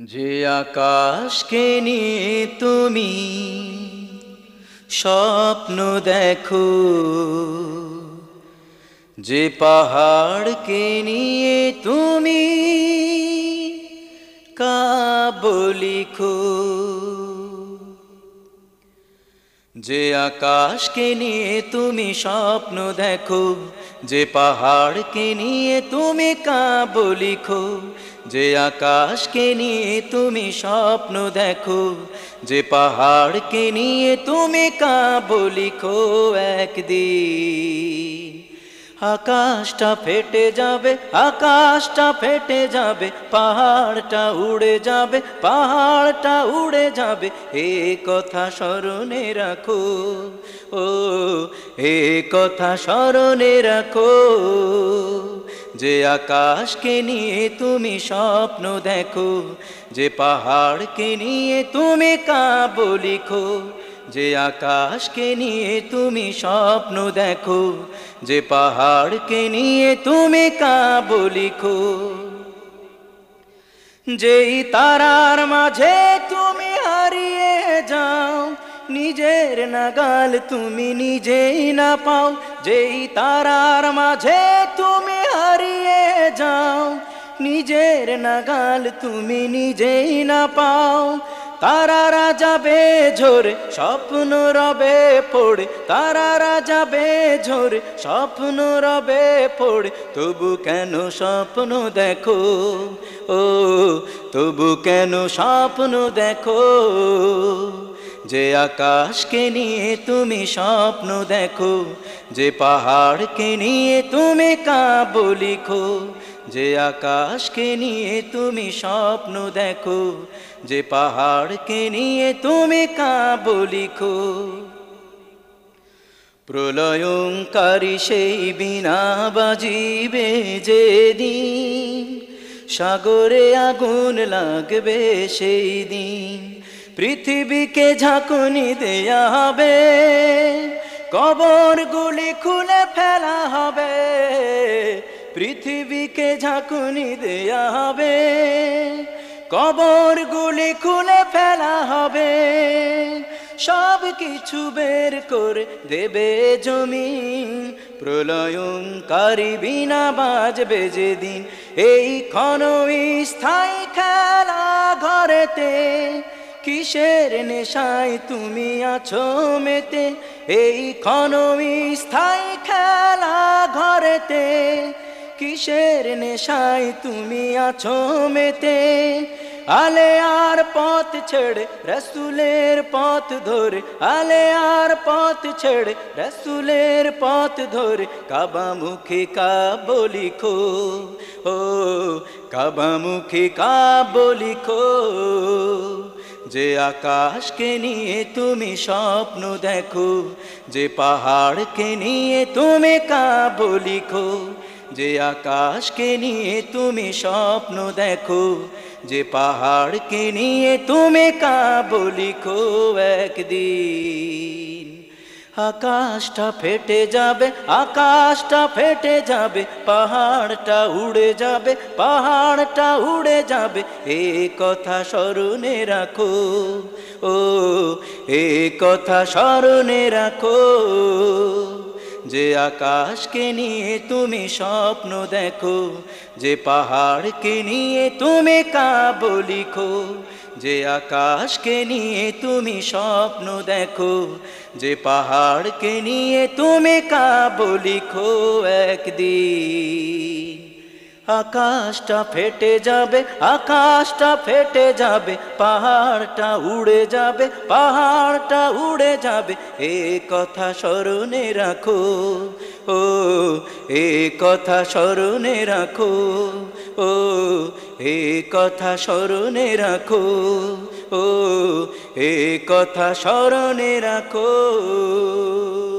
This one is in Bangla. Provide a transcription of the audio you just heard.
যে আকাশকে নিয়ে তুমি স্বপ্ন দেখো, যে পাহাড়কে নিয়ে তুমি কাব্য লিখো, যে আকাশকে নিয়ে তুমি স্বপ্ন দেখো, যে পাহাড়কে নিয়ে তুমি কাব্য লিখো যে আকাশকে নিয়ে তুমি স্বপ্ন দেখো, যে পাহাড়কে নিয়ে তুমি কাব্য লিখো একদিন। আকাশটা ফেটে যাবে, আকাশটা ফেটে যাবে, পাহাড়টা উড়ে যাবে, পাহাড়টা উড়ে যাবে, এ কথা স্মরণে রাখো, ও, এ কথা স্মরণে রাখো। যে আকাশকে নিয়ে তুমি স্বপ্ন দেখো, যে পাহাড়কে নিয়ে তুমি কাব্য লিখো, যে আকাশকে নিয়ে তুমি স্বপ্ন দেখো, যে পাহাড়কে নিয়ে তুমি কাব্য লিখো। যেই তারার মাঝে তুমি হারিয়ে যাও, নিজের নাগাল তুমি নিজেই না পাও, যেই তারার মাঝে তুমি নিজের নাগাল তুমি নিজেই না পাও। তারারা যাবে ঝোরে স্বপ্ন রবে পড়ে। তারারা যাবে ঝোরে স্বপ্ন রবে পড়ে। তবু কেন স্বপ্ন দেখো? ও, তবু কেন স্বপ্ন দেখো? যে আকাশকে নিয়ে তুমি স্বপ্ন দেখো, যে পাহাড়কে নিয়ে তুমি কাব্য লিখো যে আকাশকে নিয়ে তুমি স্বপ্ন দেখো, যে পাহাড়কে নিয়ে তুমি কাব্য লিখো। প্রলয়ঙ্কারী সেই বিনা বাজিবে যেদিন, সাগরে আগুন লাগবে সেই দিন। পৃথিবীকে ঝাঁকুনি দেয়া হবে কবর গুলি খুলে ফেলা হবে। পৃথিবীকে ঝাঁকুনি দেয়া হবে কবর গুলি খুলে ফেলা হবে সব কিছু বের করে দেবে জমিন প্রলয়ঙ্কারী বিনা বাজবে যেদিন, এই ক্ষণ স্থায়ী খেলা ঘরেতে, কিসের নেশায় তুমি আছো মেতে, এই ক্ষণ স্থায়ী খেলা ঘরেতে কিসের নেশায় তুমি আছো মেতে? আলে আর পথ ছেড়ে রসুলের পথ ধরে, আলে আর পথ ছেড়ে রসুলের পথ ধরে, কাবা মুখে কাব্য লিখো, ও কাবা মুখে কাব্য লিখো। যে আকাশকে নিয়ে তুমি স্বপ্ন দেখো, যে পাহাড়কে নিয়ে তুমি কাব্য লিখো যে আকাশকে নিয়ে তুমি স্বপ্ন দেখো, যে পাহাড়কে নিয়ে তুমি কাব্য লিখো একদিন। আকাশটা ফেটে যাবে, আকাশটা ফেটে যাবে, পাহাড়টা উড়ে যাবে, পাহাড়টা উড়ে যাবে, এ কথা স্মরণে রাখো, ও এ কথা স্মরণে রাখো। যে আকাশকে নিয়ে তুমি স্বপ্ন দেখো, যে পাহাড়কে নিয়ে তুমি কাব লিখো, যে আকাশকে নিয়ে তুমি স্বপ্ন দেখো, যে পাহাড়কে নিয়ে তুমি কাব লিখো একদিন। আকাশটা ফেটে যাবে, আকাশটা ফেটে যাবে, পাহাড়টা উড়ে যাবে, পাহাড়টা উড়ে যাবে। এ কথা স্মরণে রাখো, ও, এ কথা স্মরণে রাখো, ও, এ কথা স্মরণে রাখো, ও, এ কথা স্মরণে রাখো।